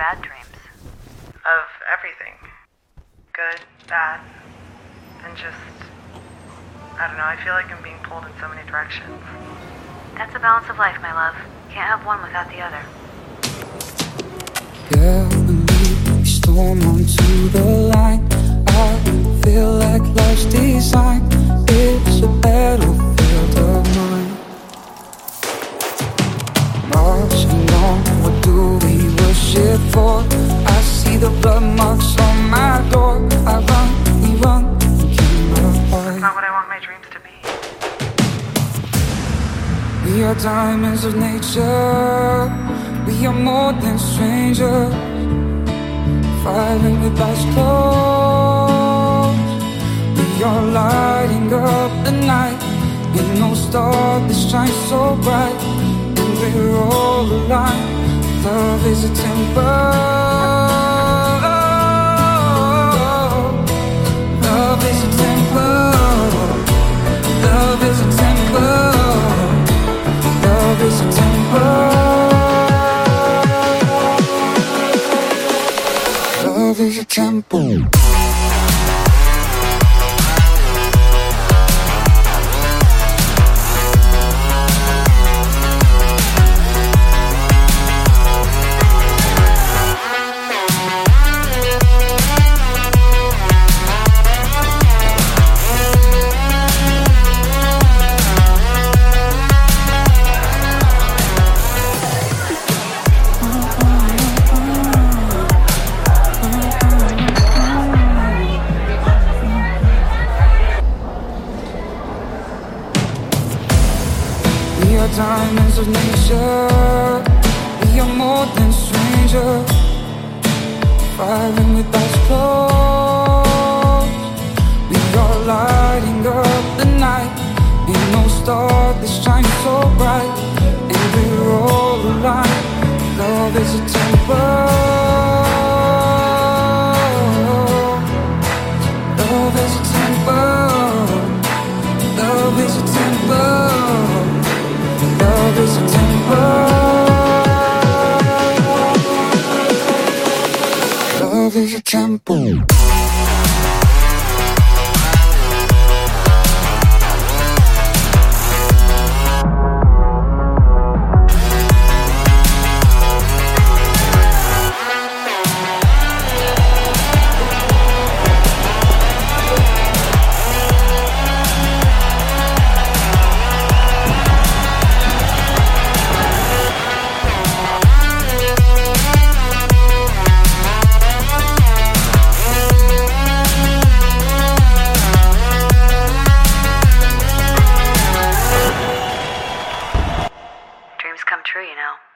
had dreams? Of everything. Good, bad, and just. I don't know, I feel like I'm being pulled in so many directions. That's the balance of life, my love. Can't have one without the other. Storm onto the line. I feel like life's design diamonds of nature. We are more than strangers. Fighting with eyes closed. We are lighting up the night. Ain't no star that shines so bright. And we're all aligned. Love is a temper. Love is a temple. Diamonds of nature. We are more than strangers. Firing with eyes closed. We are lighting up the night. Ain't no star that shines so bright. And we're all aligned. Love is a temple. Love is a temper. Love is a temper. Love is a temple. you know.